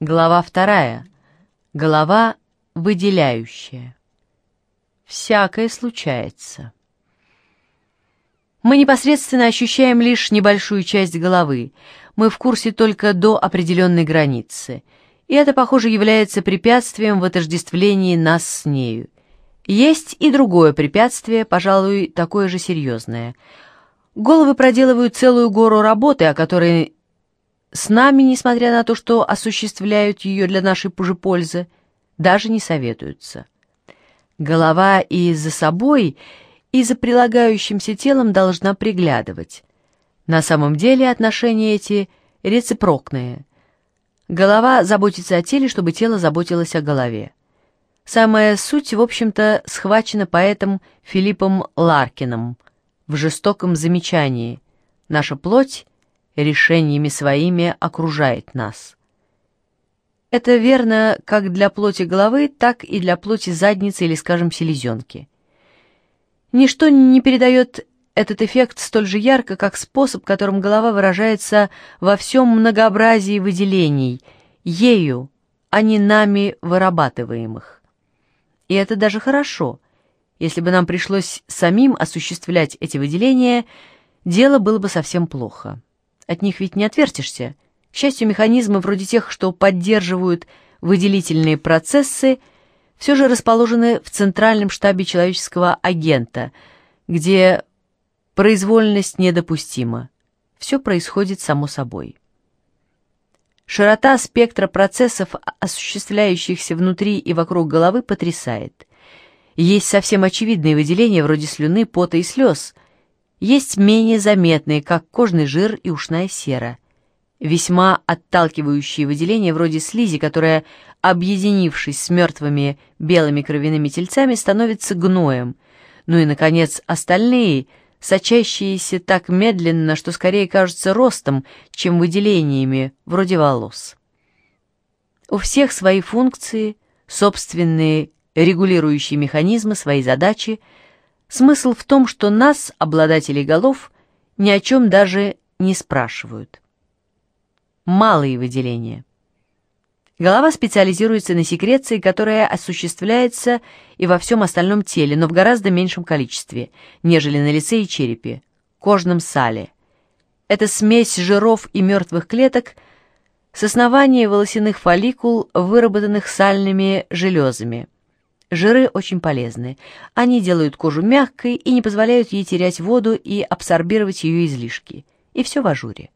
Глава вторая. Голова выделяющая. Всякое случается. Мы непосредственно ощущаем лишь небольшую часть головы. Мы в курсе только до определенной границы. И это, похоже, является препятствием в отождествлении нас с нею. Есть и другое препятствие, пожалуй, такое же серьезное. Головы проделывают целую гору работы, о которой с нами, несмотря на то, что осуществляют ее для нашей же пользы, даже не советуются. Голова и за собой, и за прилагающимся телом должна приглядывать. На самом деле отношения эти рецепрокные. Голова заботится о теле, чтобы тело заботилось о голове. Самая суть, в общем-то, схвачена поэтом Филиппом Ларкином в жестоком замечании «Наша плоть решениями своими окружает нас. Это верно как для плоти головы, так и для плоти задницы или, скажем, селезенки. Ничто не передает этот эффект столь же ярко, как способ, которым голова выражается во всем многообразии выделений, ею, а не нами вырабатываемых. И это даже хорошо. Если бы нам пришлось самим осуществлять эти выделения, дело было бы совсем плохо. От них ведь не отвертишься. К счастью, механизмы вроде тех, что поддерживают выделительные процессы, все же расположены в центральном штабе человеческого агента, где произвольность недопустима. Все происходит само собой. Широта спектра процессов, осуществляющихся внутри и вокруг головы, потрясает. Есть совсем очевидные выделения вроде слюны, пота и слез – есть менее заметные, как кожный жир и ушная сера. Весьма отталкивающие выделения вроде слизи, которая, объединившись с мертвыми белыми кровяными тельцами, становится гноем. Ну и, наконец, остальные, сочащиеся так медленно, что скорее кажутся ростом, чем выделениями, вроде волос. У всех свои функции, собственные регулирующие механизмы, свои задачи — Смысл в том, что нас, обладателей голов, ни о чем даже не спрашивают. Малые выделения. Голова специализируется на секреции, которая осуществляется и во всем остальном теле, но в гораздо меньшем количестве, нежели на лице и черепе, кожном сале. Это смесь жиров и мертвых клеток с основания волосяных фолликул, выработанных сальными железами. Жиры очень полезны. Они делают кожу мягкой и не позволяют ей терять воду и абсорбировать ее излишки. И все в ажуре.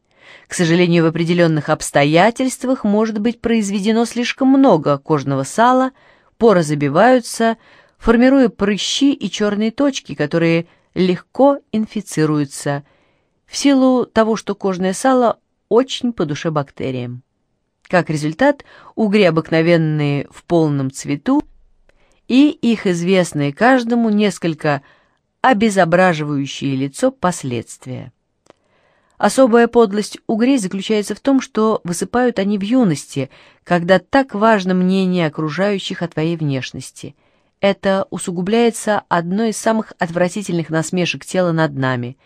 К сожалению, в определенных обстоятельствах может быть произведено слишком много кожного сала, поры забиваются, формируя прыщи и черные точки, которые легко инфицируются, в силу того, что кожное сало очень по душе бактериям. Как результат, угри обыкновенные в полном цвету и их известные каждому несколько обезображивающие лицо последствия. Особая подлость угрей заключается в том, что высыпают они в юности, когда так важно мнение окружающих о твоей внешности. Это усугубляется одной из самых отвратительных насмешек тела над нами.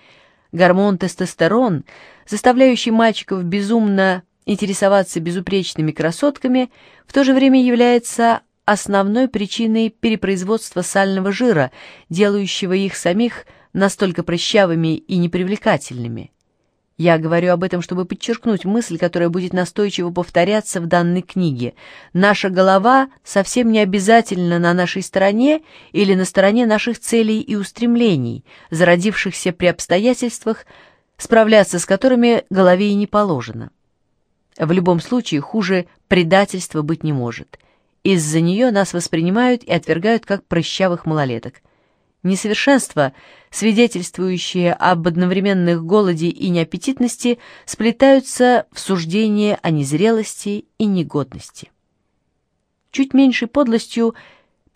Гормон тестостерон, заставляющий мальчиков безумно интересоваться безупречными красотками, в то же время является основной причиной перепроизводства сального жира, делающего их самих настолько прыщавыми и непривлекательными. Я говорю об этом, чтобы подчеркнуть мысль, которая будет настойчиво повторяться в данной книге. Наша голова совсем не обязательно на нашей стороне или на стороне наших целей и устремлений, зародившихся при обстоятельствах, справляться с которыми голове и не положено. В любом случае хуже предательства быть не может. Из-за нее нас воспринимают и отвергают как прыщавых малолеток. Несовершенства, свидетельствующие об одновременных голоде и неаппетитности, сплетаются в суждение о незрелости и негодности. Чуть меньшей подлостью –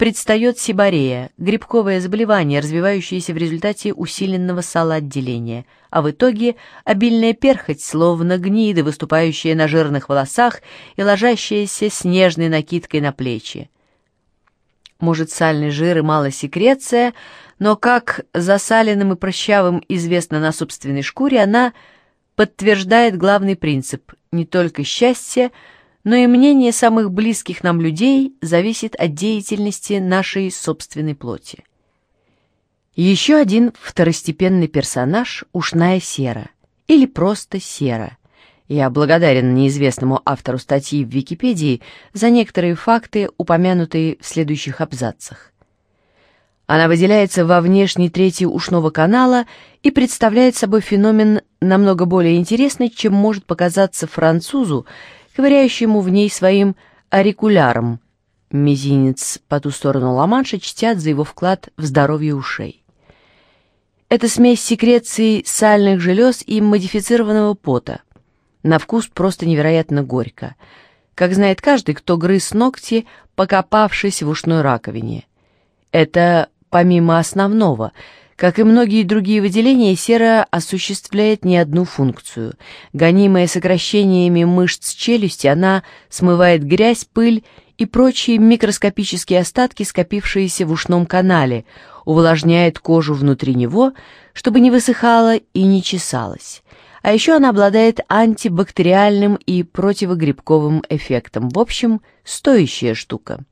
предстает сибарея, грибковое заболевание, развивающееся в результате усиленного салоотделения, а в итоге обильная перхоть, словно гнида, выступающая на жирных волосах и ложащаяся снежной накидкой на плечи. Может, сальный жир и мало секреция, но как засаленным и прощавым известно на собственной шкуре, она подтверждает главный принцип – не только счастье, но и мнение самых близких нам людей зависит от деятельности нашей собственной плоти. Еще один второстепенный персонаж — ушная сера, или просто сера. Я благодарен неизвестному автору статьи в Википедии за некоторые факты, упомянутые в следующих абзацах. Она выделяется во внешней трети ушного канала и представляет собой феномен намного более интересный, чем может показаться французу, ковыряющему в ней своим аурикуляром. Мизинец по ту сторону Ла-Манша чтят за его вклад в здоровье ушей. Это смесь секреций сальных желез и модифицированного пота. На вкус просто невероятно горько. Как знает каждый, кто грыз ногти, покопавшись в ушной раковине. Это помимо основного — как и многие другие выделения, сера осуществляет не одну функцию. Гонимая сокращениями мышц челюсти, она смывает грязь, пыль и прочие микроскопические остатки, скопившиеся в ушном канале, увлажняет кожу внутри него, чтобы не высыхала и не чесалась. А еще она обладает антибактериальным и противогрибковым эффектом. В общем, стоящая штука.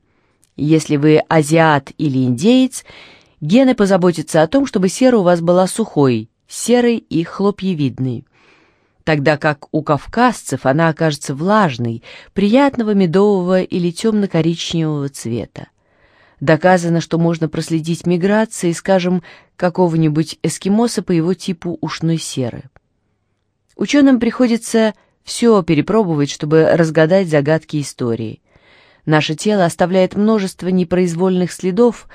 Если вы азиат или индеец – Гены позаботятся о том, чтобы сера у вас была сухой, серой и хлопьевидной. Тогда как у кавказцев она окажется влажной, приятного медового или темно-коричневого цвета. Доказано, что можно проследить миграции, скажем, какого-нибудь эскимоса по его типу ушной серы. Ученым приходится все перепробовать, чтобы разгадать загадки истории. Наше тело оставляет множество непроизвольных следов,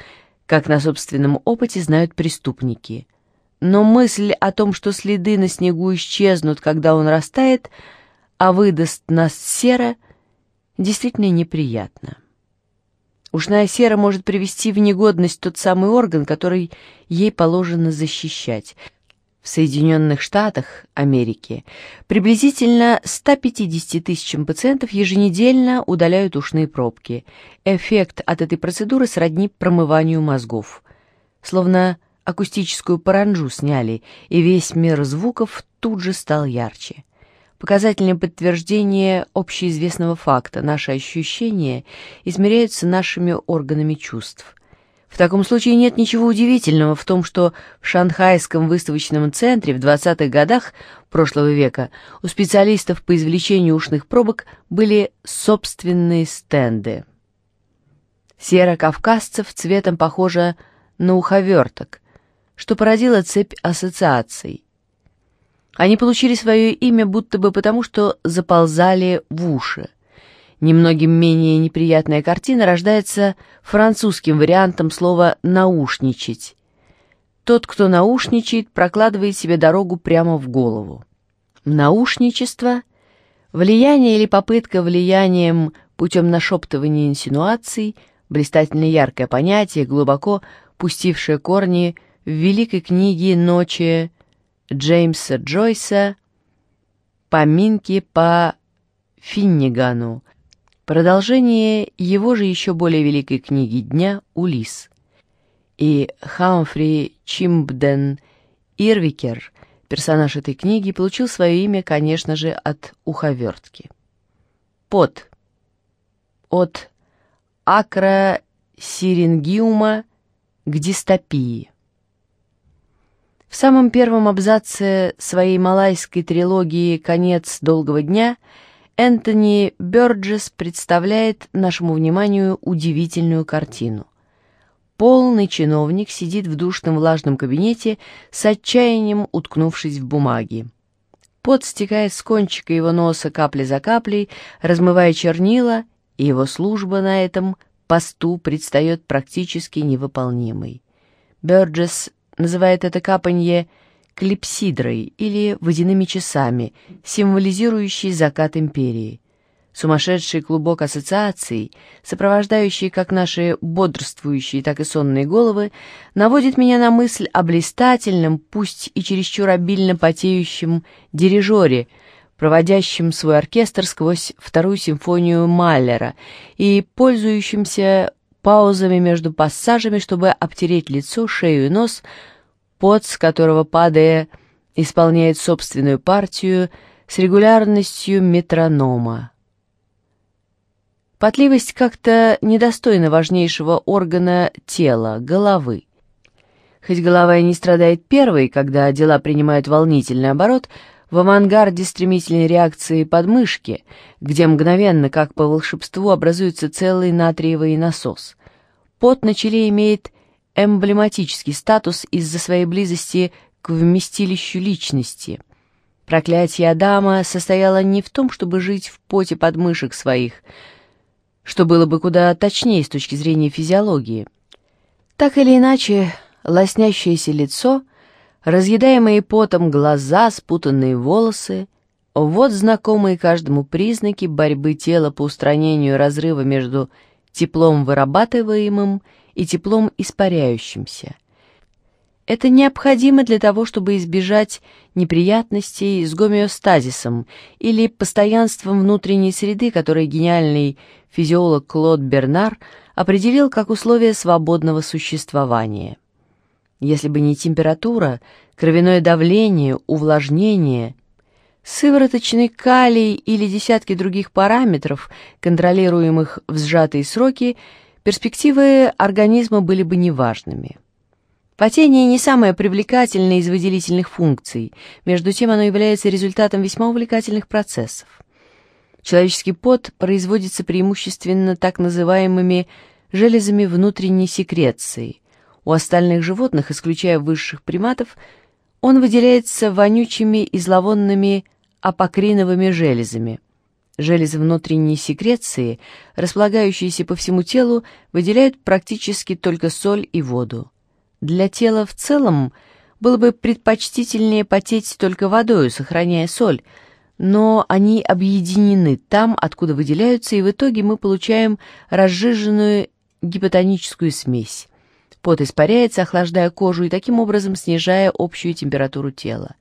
как на собственном опыте знают преступники. Но мысль о том, что следы на снегу исчезнут, когда он растает, а выдаст нас сера, действительно неприятна. Ушная сера может привести в негодность тот самый орган, который ей положено защищать — в Соединенных Штатах Америки приблизительно 150 тысячам пациентов еженедельно удаляют ушные пробки. Эффект от этой процедуры сродни промыванию мозгов. Словно акустическую паранджу сняли, и весь мир звуков тут же стал ярче. Показательное подтверждение общеизвестного факта. Наши ощущения измеряются нашими органами чувств – в таком случае нет ничего удивительного в том, что в Шанхайском выставочном центре в 20-х годах прошлого века у специалистов по извлечению ушных пробок были собственные стенды. Серо-кавказцев цветом похожа на уховерток, что породило цепь ассоциаций. Они получили свое имя будто бы потому, что заползали в уши. Немногим менее неприятная картина рождается французским вариантом слова «наушничать». Тот, кто наушничает, прокладывает себе дорогу прямо в голову. Наушничество — влияние или попытка влиянием путем нашептывания инсинуаций, блистательно яркое понятие, глубоко пустившее корни в великой книге «Ночи» Джеймса Джойса «Поминки по Финнигану», Продолжение его же еще более великой книги дня «Улис». И Хамфри Чимбден Ирвикер, персонаж этой книги, получил свое имя, конечно же, от уховертки. Под. От акросирингиума к дистопии. В самом первом абзаце своей малайской трилогии «Конец долгого дня» Энтони Бёрджес представляет нашему вниманию удивительную картину. Полный чиновник сидит в душном влажном кабинете с отчаянием уткнувшись в бумаги. Пот стекает с кончика его носа капли за каплей, размывая чернила, и его служба на этом посту предстает практически невыполнимой. Бёрджес называет это капанье клипсидрой или водяными часами, символизирующий закат империи. Сумасшедший клубок ассоциаций, сопровождающий как наши бодрствующие, так и сонные головы, наводит меня на мысль о блистательном, пусть и чересчур обильно потеющем дирижере, проводящем свой оркестр сквозь вторую симфонию Маллера и пользующимся паузами между пассажами, чтобы обтереть лицо, шею и нос, пот с которого, падая, исполняет собственную партию с регулярностью метронома. Потливость как-то недостойна важнейшего органа тела, головы. Хоть голова и не страдает первой, когда дела принимают волнительный оборот, в авангарде стремительной реакции подмышки, где мгновенно, как по волшебству, образуется целый натриевый насос. Пот на челе имеет эмблематический статус из-за своей близости к вместилищу личности. Проклятие Адама состояло не в том, чтобы жить в поте подмышек своих, что было бы куда точнее с точки зрения физиологии. Так или иначе, лоснящееся лицо, разъедаемые потом глаза, спутанные волосы — вот знакомые каждому признаки борьбы тела по устранению разрыва между теплом вырабатываемым и теплом испаряющимся. Это необходимо для того, чтобы избежать неприятностей с гомеостазисом или постоянством внутренней среды, которое гениальный физиолог Клод Бернар определил как условие свободного существования. Если бы не температура, кровяное давление, увлажнение, сывороточный калий или десятки других параметров, контролируемых в сжатые сроки, перспективы организма были бы неважными. Потение не самое привлекательное из выделительных функций, между тем оно является результатом весьма увлекательных процессов. Человеческий пот производится преимущественно так называемыми железами внутренней секреции. У остальных животных, исключая высших приматов, он выделяется вонючими и зловонными апокриновыми железами. Железы внутренней секреции, располагающиеся по всему телу, выделяют практически только соль и воду. Для тела в целом было бы предпочтительнее потеть только водою, сохраняя соль, но они объединены там, откуда выделяются, и в итоге мы получаем разжиженную гипотоническую смесь. Пот испаряется, охлаждая кожу и таким образом снижая общую температуру тела.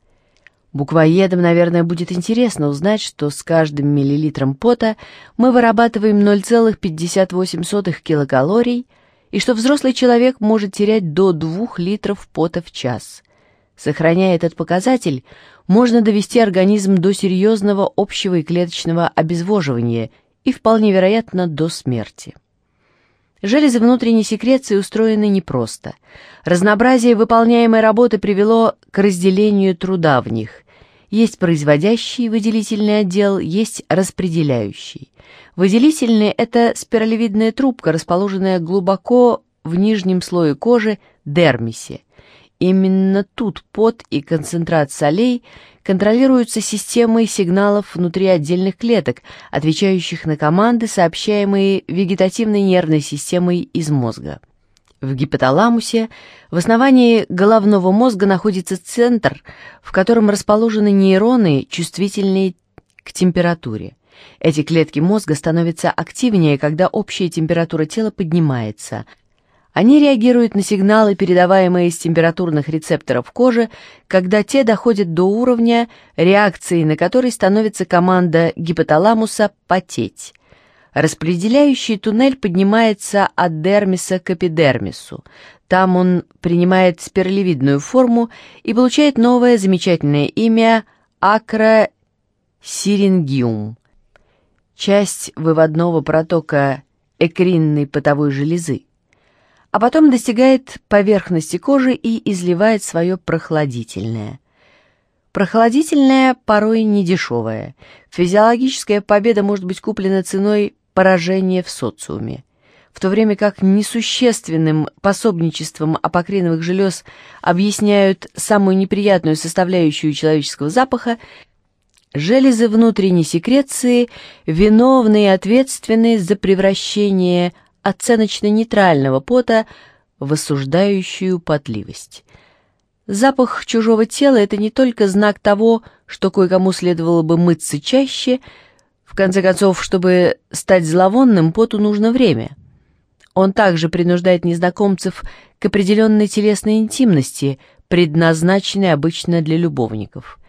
Буквоедам, наверное, будет интересно узнать, что с каждым миллилитром пота мы вырабатываем 0,58 килокалорий, и что взрослый человек может терять до 2 литров пота в час. Сохраняя этот показатель, можно довести организм до серьезного общего и клеточного обезвоживания и, вполне вероятно, до смерти. Железы внутренней секреции устроены непросто. Разнообразие выполняемой работы привело к разделению труда в них. Есть производящий выделительный отдел, есть распределяющий. Выделительный – это спиралевидная трубка, расположенная глубоко в нижнем слое кожи – дермисе. Именно тут пот и концентрат солей контролируются системой сигналов внутри отдельных клеток, отвечающих на команды, сообщаемые вегетативной нервной системой из мозга. В гипоталамусе в основании головного мозга находится центр, в котором расположены нейроны, чувствительные к температуре. Эти клетки мозга становятся активнее, когда общая температура тела поднимается. Они реагируют на сигналы, передаваемые из температурных рецепторов кожи, когда те доходят до уровня, реакции на который становится команда гипоталамуса «потеть». Распределяющий туннель поднимается от дермиса к эпидермису. Там он принимает спиралевидную форму и получает новое замечательное имя акросирингиум, часть выводного протока экринной потовой железы, а потом достигает поверхности кожи и изливает свое прохладительное. Прохладительное порой недешевое. Физиологическая победа может быть куплена ценой поражение в социуме. В то время как несущественным пособничеством апокриновых желез объясняют самую неприятную составляющую человеческого запаха, железы внутренней секреции виновны и ответственны за превращение оценочно-нейтрального пота в осуждающую потливость. Запах чужого тела – это не только знак того, что кое-кому следовало бы мыться чаще – в конце концов, чтобы стать зловонным, поту нужно время. Он также принуждает незнакомцев к определенной телесной интимности, предназначенной обычно для любовников.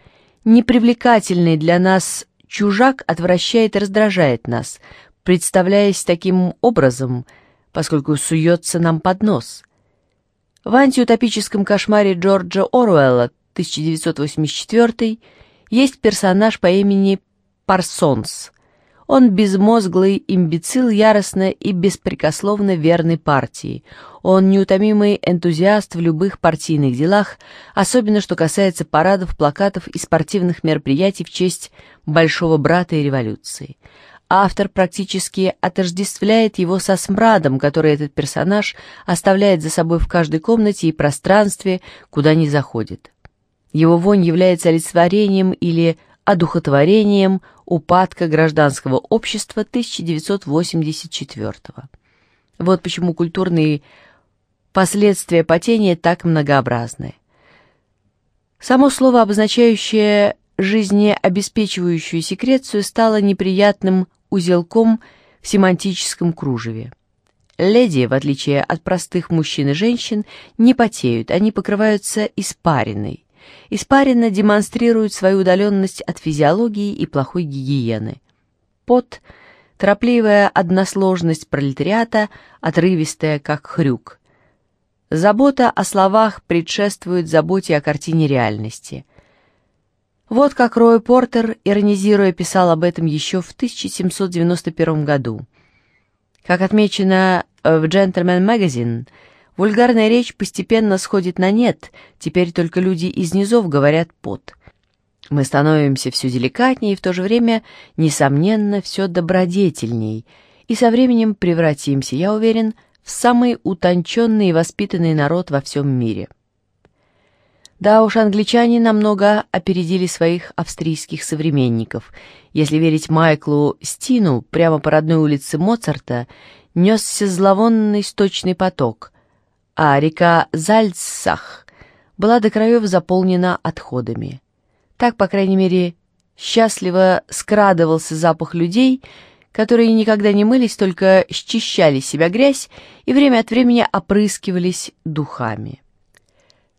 Непривлекательный для нас чужак отвращает и раздражает нас, представляясь таким образом, поскольку суется нам под нос. В антиутопическом кошмаре Джорджа Оруэлла 1984 есть персонаж по имени Парсонс, Он безмозглый имбецил, яростно и беспрекословно верный партии. Он неутомимый энтузиаст в любых партийных делах, особенно что касается парадов, плакатов и спортивных мероприятий в честь Большого Брата и революции. Автор практически отождествляет его со смрадом, который этот персонаж оставляет за собой в каждой комнате и пространстве, куда ни заходит. Его вонь является олицетворением или одухотворением упадка гражданского общества 1984 Вот почему культурные последствия потения так многообразны. Само слово, обозначающее жизнеобеспечивающую секрецию, стало неприятным узелком в семантическом кружеве. Леди, в отличие от простых мужчин и женщин, не потеют, они покрываются испариной. Испарина демонстрирует свою удаленность от физиологии и плохой гигиены. Пот – торопливая односложность пролетариата, отрывистая, как хрюк. Забота о словах предшествует заботе о картине реальности. Вот как Рой Портер, иронизируя, писал об этом еще в 1791 году. Как отмечено в Gentleman Magazine – Вульгарная речь постепенно сходит на нет, теперь только люди из низов говорят «пот». Мы становимся все деликатнее и в то же время, несомненно, все добродетельней, и со временем превратимся, я уверен, в самый утонченный и воспитанный народ во всем мире. Да уж, англичане намного опередили своих австрийских современников. Если верить Майклу Стину, прямо по родной улице Моцарта несся зловонный сточный поток, а река Зальцах была до краев заполнена отходами. Так, по крайней мере, счастливо скрадывался запах людей, которые никогда не мылись, только счищали себя грязь и время от времени опрыскивались духами.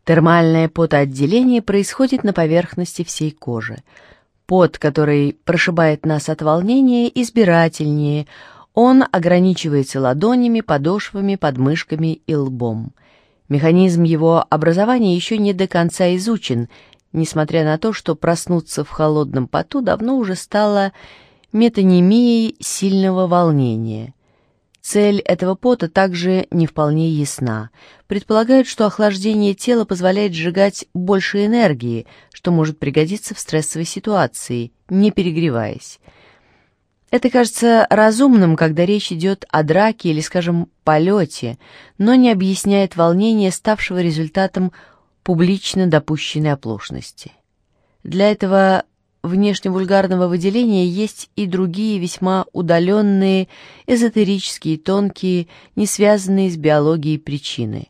Термальное потоотделение происходит на поверхности всей кожи. Пот, который прошибает нас от волнения, избирательнее – он ограничивается ладонями, подошвами, подмышками и лбом. Механизм его образования еще не до конца изучен, несмотря на то, что проснуться в холодном поту давно уже стало метонемией сильного волнения. Цель этого пота также не вполне ясна. Предполагают, что охлаждение тела позволяет сжигать больше энергии, что может пригодиться в стрессовой ситуации, не перегреваясь. Это кажется разумным, когда речь идет о драке или, скажем, полете, но не объясняет волнение, ставшего результатом публично допущенной оплошности. Для этого внешне-вульгарного выделения есть и другие весьма удаленные, эзотерические, тонкие, не связанные с биологией причины.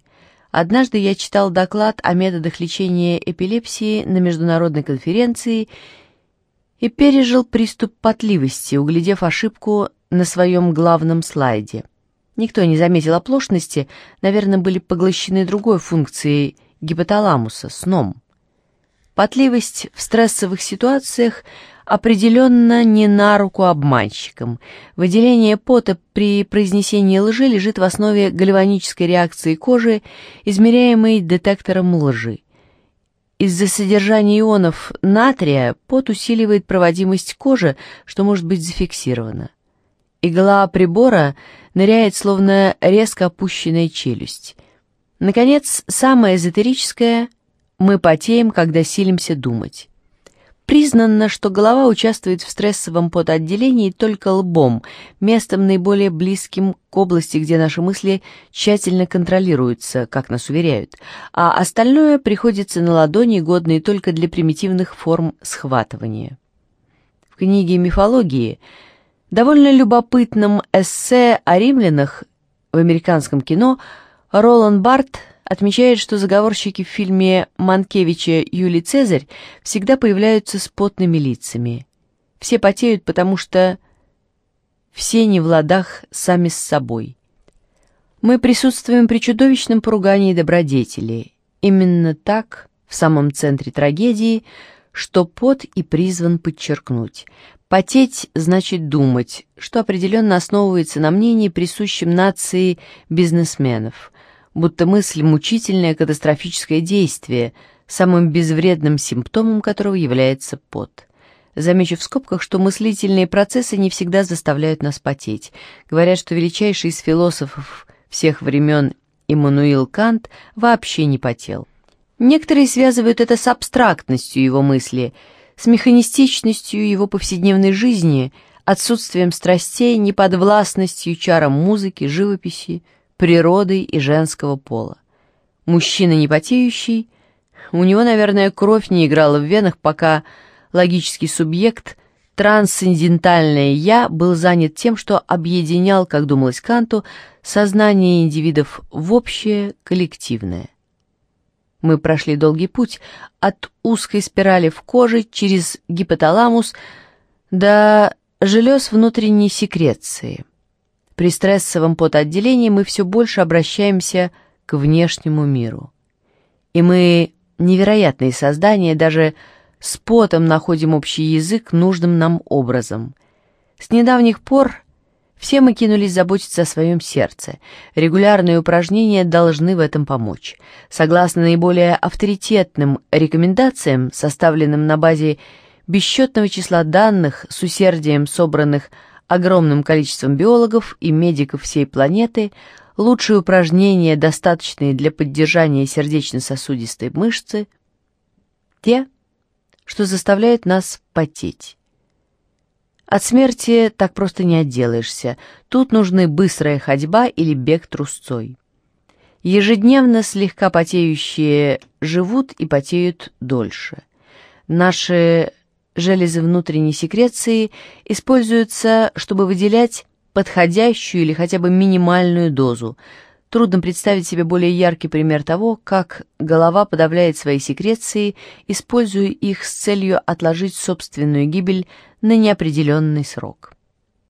Однажды я читал доклад о методах лечения эпилепсии на международной конференции и пережил приступ потливости, углядев ошибку на своем главном слайде. Никто не заметил оплошности, наверное, были поглощены другой функцией гипоталамуса, сном. Потливость в стрессовых ситуациях определенно не на руку обманщикам. Выделение пота при произнесении лжи лежит в основе гальванической реакции кожи, измеряемой детектором лжи. Из-за содержания ионов натрия пот усиливает проводимость кожи, что может быть зафиксировано. Игла прибора ныряет, словно резко опущенная челюсть. Наконец, самое эзотерическое — мы потеем, когда силимся думать. Признано, что голова участвует в стрессовом потоотделении только лбом, местом наиболее близким к области, где наши мысли тщательно контролируются, как нас уверяют, а остальное приходится на ладони, годные только для примитивных форм схватывания. В книге «Мифологии» довольно любопытном эссе о римлянах в американском кино Ролан Барт – отмечает, что заговорщики в фильме Манкевича «Юлий Цезарь» всегда появляются с потными лицами. Все потеют, потому что все не в ладах сами с собой. Мы присутствуем при чудовищном поругании добродетели. Именно так, в самом центре трагедии, что пот и призван подчеркнуть. Потеть значит думать, что определенно основывается на мнении, присущем нации бизнесменов – будто мысль — мучительное катастрофическое действие, самым безвредным симптомом которого является пот. Замечу в скобках, что мыслительные процессы не всегда заставляют нас потеть. Говорят, что величайший из философов всех времен Иммануил Кант вообще не потел. Некоторые связывают это с абстрактностью его мысли, с механистичностью его повседневной жизни, отсутствием страстей, неподвластностью чарам музыки, живописи, природы и женского пола. Мужчина не потеющий, у него, наверное, кровь не играла в венах, пока логический субъект, трансцендентальное «я» был занят тем, что объединял, как думалось Канту, сознание индивидов в общее, коллективное. Мы прошли долгий путь от узкой спирали в коже через гипоталамус до желез внутренней секреции. При стрессовом потоотделении мы все больше обращаемся к внешнему миру. И мы невероятные создания, даже с потом находим общий язык нужным нам образом. С недавних пор все мы кинулись заботиться о своем сердце. Регулярные упражнения должны в этом помочь. Согласно наиболее авторитетным рекомендациям, составленным на базе бесчетного числа данных с усердием собранных огромным количеством биологов и медиков всей планеты, лучшие упражнения, достаточные для поддержания сердечно-сосудистой мышцы, те, что заставляет нас потеть. От смерти так просто не отделаешься. Тут нужны быстрая ходьба или бег трусцой. Ежедневно слегка потеющие живут и потеют дольше. Наши железы внутренней секреции используются, чтобы выделять подходящую или хотя бы минимальную дозу – Трудно представить себе более яркий пример того, как голова подавляет свои секреции, используя их с целью отложить собственную гибель на неопределенный срок.